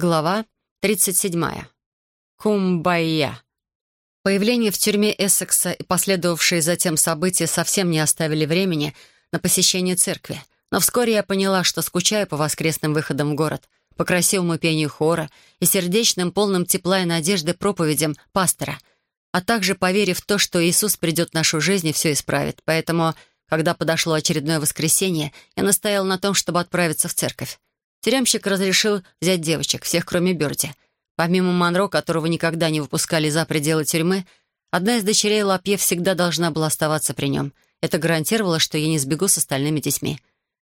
Глава 37. Кумбайя. Появление в тюрьме Эссекса и последовавшие затем события совсем не оставили времени на посещение церкви. Но вскоре я поняла, что скучаю по воскресным выходам в город, по красивому пению хора и сердечным, полным тепла и надежды проповедям пастора, а также поверив в то, что Иисус придет в нашу жизнь и все исправит. Поэтому, когда подошло очередное воскресенье, я настояла на том, чтобы отправиться в церковь. Тюремщик разрешил взять девочек, всех кроме Берди. Помимо Монро, которого никогда не выпускали за пределы тюрьмы, одна из дочерей Лапье всегда должна была оставаться при нем. Это гарантировало, что я не сбегу с остальными детьми.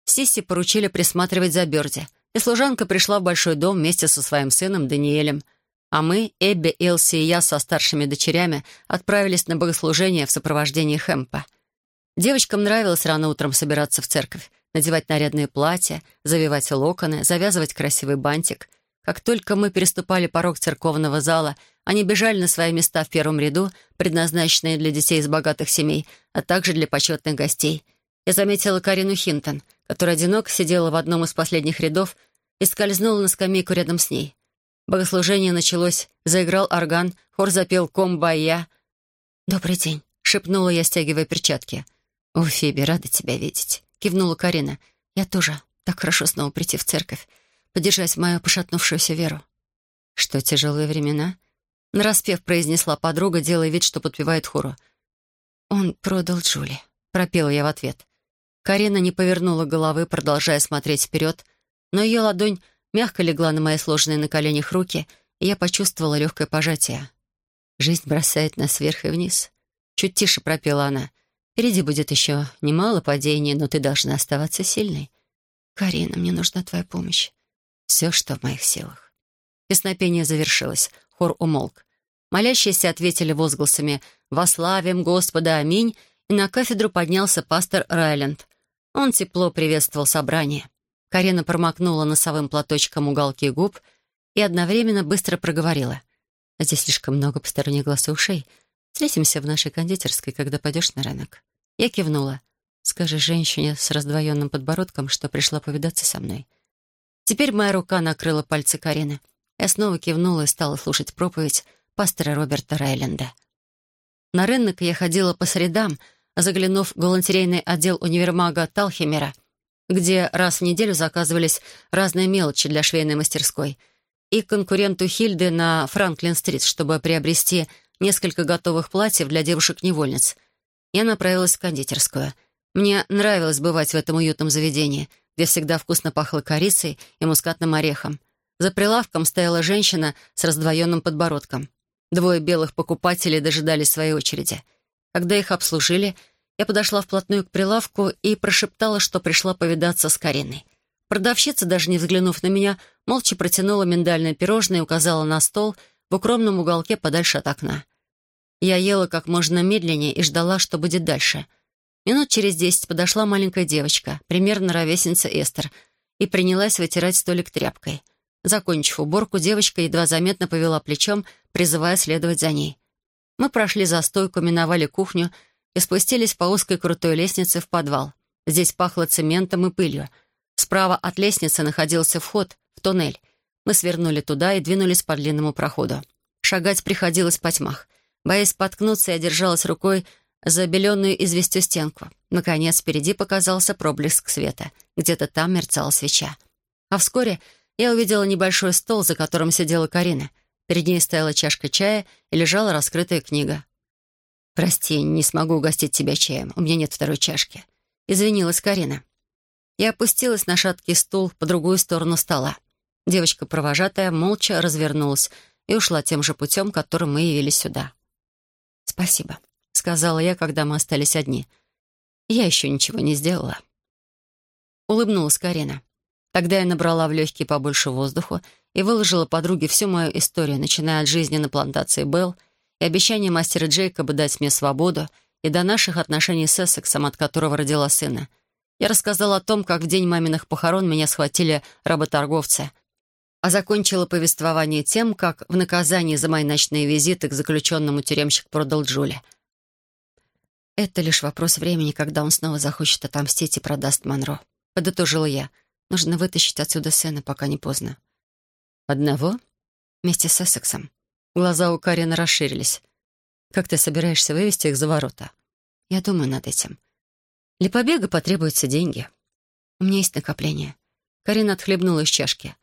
Сисси поручили присматривать за Берди, и служанка пришла в большой дом вместе со своим сыном Даниэлем. А мы, Эбби, Элси и я со старшими дочерями отправились на богослужение в сопровождении Хэмпа. Девочкам нравилось рано утром собираться в церковь, надевать нарядные платья, завивать локоны, завязывать красивый бантик. Как только мы переступали порог церковного зала, они бежали на свои места в первом ряду, предназначенные для детей из богатых семей, а также для почетных гостей. Я заметила Карину Хинтон, которая одиноко сидела в одном из последних рядов и скользнула на скамейку рядом с ней. Богослужение началось, заиграл орган, хор запел «Комбая». «Добрый день», — шепнула я, стягивая перчатки. «О, Фиби, рада тебя видеть» кивнула Карина. «Я тоже. Так хорошо снова прийти в церковь, поддержать мою пошатнувшуюся веру». «Что, тяжелые времена?» Нараспев произнесла подруга, делая вид, что подпевает хору. «Он продал Джули», — пропела я в ответ. Карина не повернула головы, продолжая смотреть вперед, но ее ладонь мягко легла на мои сложенные на коленях руки, и я почувствовала легкое пожатие. «Жизнь бросает нас вверх и вниз», — чуть тише пропела она. Впереди будет еще немало падений, но ты должна оставаться сильной. Карина, мне нужна твоя помощь. Все, что в моих силах. Песнопение завершилось. Хор умолк. Молящиеся ответили возгласами «Вославим Господа, аминь!» и на кафедру поднялся пастор Райленд. Он тепло приветствовал собрание. Карина промокнула носовым платочком уголки губ и одновременно быстро проговорила. «Здесь слишком много посторонних глаз и ушей. Встретимся в нашей кондитерской, когда пойдешь на рынок». Я кивнула. «Скажи женщине с раздвоенным подбородком, что пришла повидаться со мной». Теперь моя рука накрыла пальцы Карины. Я снова кивнула и стала слушать проповедь пастора Роберта Райленда. На рынок я ходила по средам, заглянув в галантерейный отдел универмага Талхимера, где раз в неделю заказывались разные мелочи для швейной мастерской, и конкуренту Хильды на Франклин-стрит, чтобы приобрести несколько готовых платьев для девушек-невольниц — я направилась в кондитерскую. Мне нравилось бывать в этом уютном заведении, где всегда вкусно пахло корицей и мускатным орехом. За прилавком стояла женщина с раздвоенным подбородком. Двое белых покупателей дожидались своей очереди. Когда их обслужили, я подошла вплотную к прилавку и прошептала, что пришла повидаться с Кариной. Продавщица, даже не взглянув на меня, молча протянула миндальное пирожное и указала на стол в укромном уголке подальше от окна. Я ела как можно медленнее и ждала, что будет дальше. Минут через десять подошла маленькая девочка, примерно ровесница Эстер, и принялась вытирать столик тряпкой. Закончив уборку, девочка едва заметно повела плечом, призывая следовать за ней. Мы прошли за стойку, миновали кухню и спустились по узкой крутой лестнице в подвал. Здесь пахло цементом и пылью. Справа от лестницы находился вход в туннель. Мы свернули туда и двинулись по длинному проходу. Шагать приходилось по тьмах. Боясь споткнуться, я держалась рукой за беленую известью стенку. Наконец, впереди показался проблеск света. Где-то там мерцала свеча. А вскоре я увидела небольшой стол, за которым сидела Карина. Перед ней стояла чашка чая и лежала раскрытая книга. «Прости, не смогу угостить тебя чаем. У меня нет второй чашки». Извинилась Карина. Я опустилась на шаткий стул по другую сторону стола. Девочка-провожатая молча развернулась и ушла тем же путем, которым мы явились сюда. «Спасибо», — сказала я, когда мы остались одни. «Я еще ничего не сделала». Улыбнулась Карина. Тогда я набрала в легкие побольше воздуха и выложила подруге всю мою историю, начиная от жизни на плантации Белл и обещания мастера Джейкоба дать мне свободу и до наших отношений с Эссексом, от которого родила сына. Я рассказала о том, как в день маминых похорон меня схватили работорговцы, а закончила повествование тем, как в наказании за мои ночные визиты к заключенному тюремщик продал Джули. «Это лишь вопрос времени, когда он снова захочет отомстить и продаст Монро», — подытожила я. «Нужно вытащить отсюда сына, пока не поздно». «Одного?» «Вместе с Эссексом». Глаза у Карина расширились. «Как ты собираешься вывести их за ворота?» «Я думаю над этим. Для побега потребуются деньги. У меня есть накопление». Карина отхлебнула из чашки.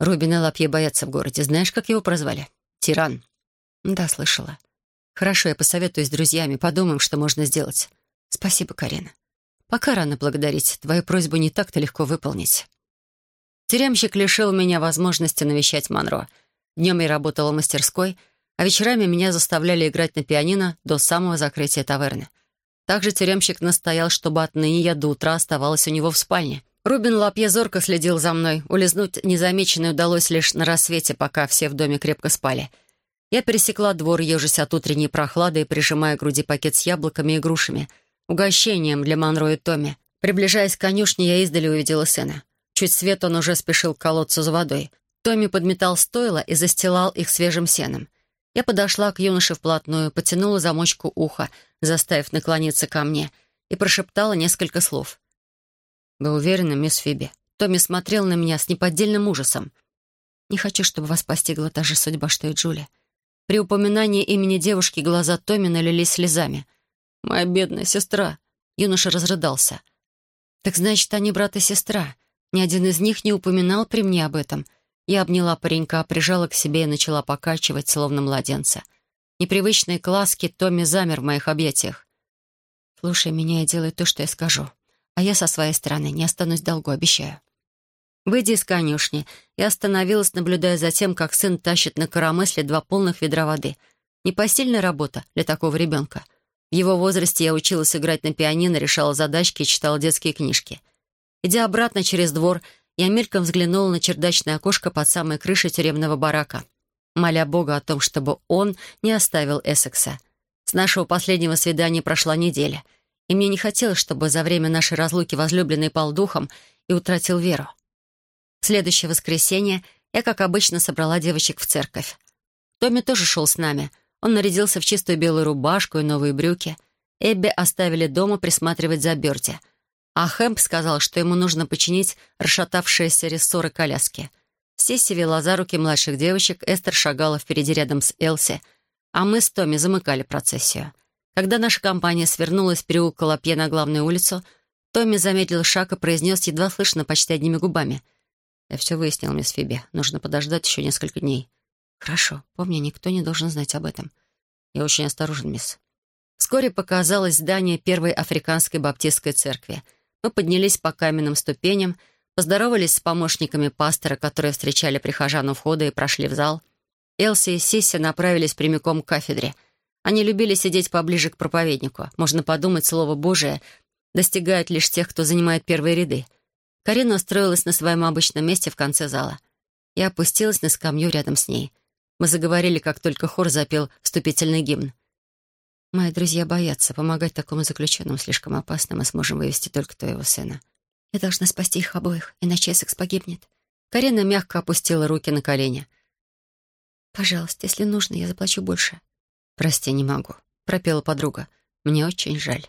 «Робин и Лапье боятся в городе. Знаешь, как его прозвали?» «Тиран». «Да, слышала». «Хорошо, я посоветуюсь с друзьями, подумаем, что можно сделать». «Спасибо, Карина». «Пока рано благодарить. Твою просьбу не так-то легко выполнить». Тюремщик лишил меня возможности навещать Монро. Днем я работала в мастерской, а вечерами меня заставляли играть на пианино до самого закрытия таверны. Также тюремщик настоял, чтобы отныне я до утра оставалась у него в спальне. Рубин Лапье зорко следил за мной. Улизнуть незамеченной удалось лишь на рассвете, пока все в доме крепко спали. Я пересекла двор, ежась от утренней прохлады и прижимая к груди пакет с яблоками и грушами, угощением для Монро и Томми. Приближаясь к конюшне, я издали увидела сына. Чуть свет он уже спешил к колодцу за водой. Томми подметал стойла и застилал их свежим сеном. Я подошла к юноше вплотную, потянула замочку уха, заставив наклониться ко мне, и прошептала несколько слов. «Вы уверены, мисс Фиби?» Томми смотрел на меня с неподдельным ужасом. «Не хочу, чтобы вас постигла та же судьба, что и Джули». При упоминании имени девушки глаза Томми налились слезами. «Моя бедная сестра!» Юноша разрыдался. «Так значит, они брат и сестра. Ни один из них не упоминал при мне об этом. Я обняла паренька, прижала к себе и начала покачивать, словно младенца. Непривычные класки Томми замер в моих объятиях. «Слушай меня и делай то, что я скажу. А я со своей стороны не останусь долго, обещаю». Выйдя из конюшни, я остановилась, наблюдая за тем, как сын тащит на коромысле два полных ведра воды. Непосильная работа для такого ребенка. В его возрасте я училась играть на пианино, решала задачки и читала детские книжки. Идя обратно через двор, я мельком взглянула на чердачное окошко под самой крышей тюремного барака, моля Бога о том, чтобы он не оставил Эссекса. С нашего последнего свидания прошла неделя, и мне не хотелось, чтобы за время нашей разлуки возлюбленный пал духом и утратил веру. В следующее воскресенье я, как обычно, собрала девочек в церковь. Томми тоже шел с нами. Он нарядился в чистую белую рубашку и новые брюки. Эбби оставили дома присматривать за Берти — а Хэмп сказал, что ему нужно починить расшатавшиеся рессоры коляски. Сесси вела за руки младших девочек, Эстер шагала впереди рядом с Элси, а мы с Томми замыкали процессию. Когда наша компания свернулась в переулок Лапье на главную улицу, Томми замедлил шаг и произнес едва слышно, почти одними губами. «Я все выяснил, мисс Фиби. Нужно подождать еще несколько дней». «Хорошо. Помни, никто не должен знать об этом. Я очень осторожен, мисс». Вскоре показалось здание первой африканской баптистской церкви — мы поднялись по каменным ступеням, поздоровались с помощниками пастора, которые встречали прихожан у входа и прошли в зал. Элси и Сисси направились прямиком к кафедре. Они любили сидеть поближе к проповеднику. Можно подумать, Слово Божие достигает лишь тех, кто занимает первые ряды. Карина устроилась на своем обычном месте в конце зала. Я опустилась на скамью рядом с ней. Мы заговорили, как только хор запел вступительный гимн. Мои друзья боятся. Помогать такому заключенному слишком опасно. Мы сможем вывести только твоего сына. Я должна спасти их обоих, иначе Эссекс погибнет. Карина мягко опустила руки на колени. «Пожалуйста, если нужно, я заплачу больше». «Прости, не могу», — пропела подруга. «Мне очень жаль».